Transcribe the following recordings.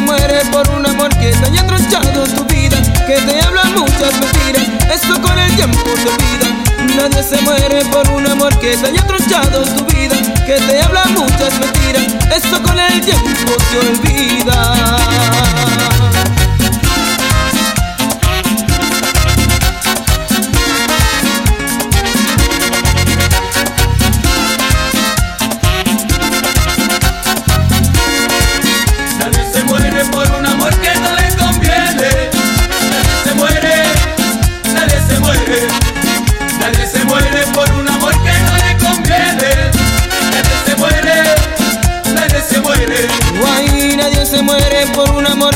muere por un amor que te haya tronchado tu vida, que te habla muchas mentiras, esto con el tiempo se olvida. Nadie se muere por un amor que te haya tronchado tu vida, que te habla muchas mentiras, esto con el tiempo se olvida.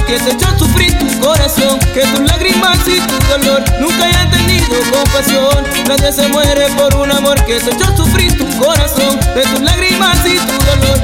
Que te echó a sufrir tu corazón, que tus lágrimas y tu dolor nunca hayan tenido compasión. Nadie se muere por un amor que te echó a sufrir tu corazón, de tus lágrimas y tu dolor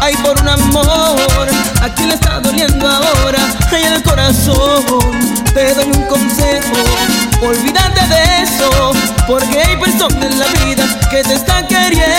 Ay, por un amor, ¿a quién le está doliendo ahora? Ay, el corazón, te doy un consejo. Olvídate de eso, porque hay personas en la vida que te están queriendo.